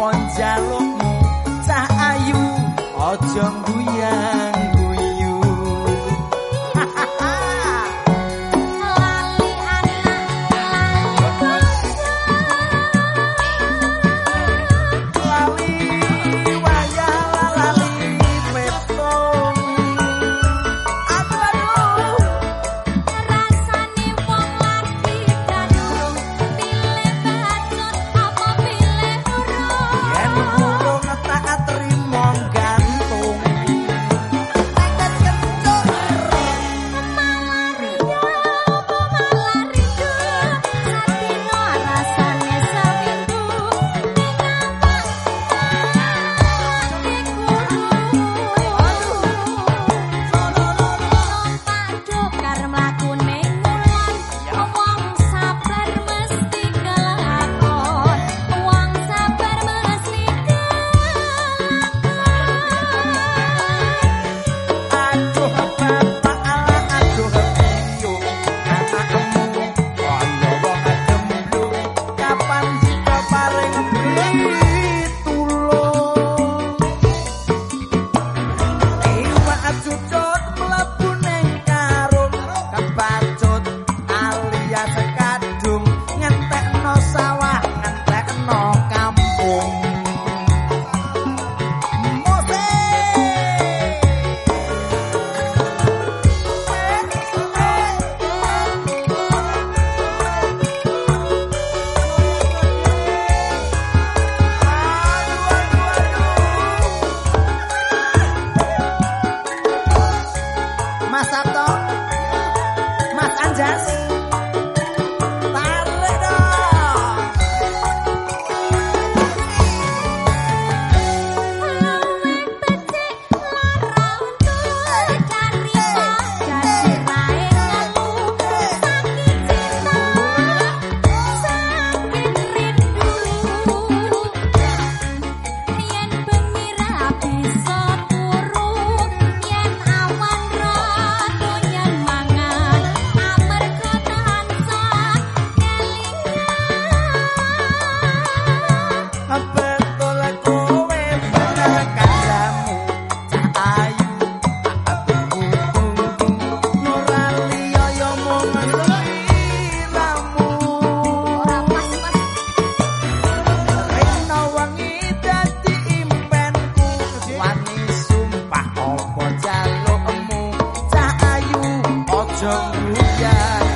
opo jalukmu cah ayu aja guyak melaku semuanya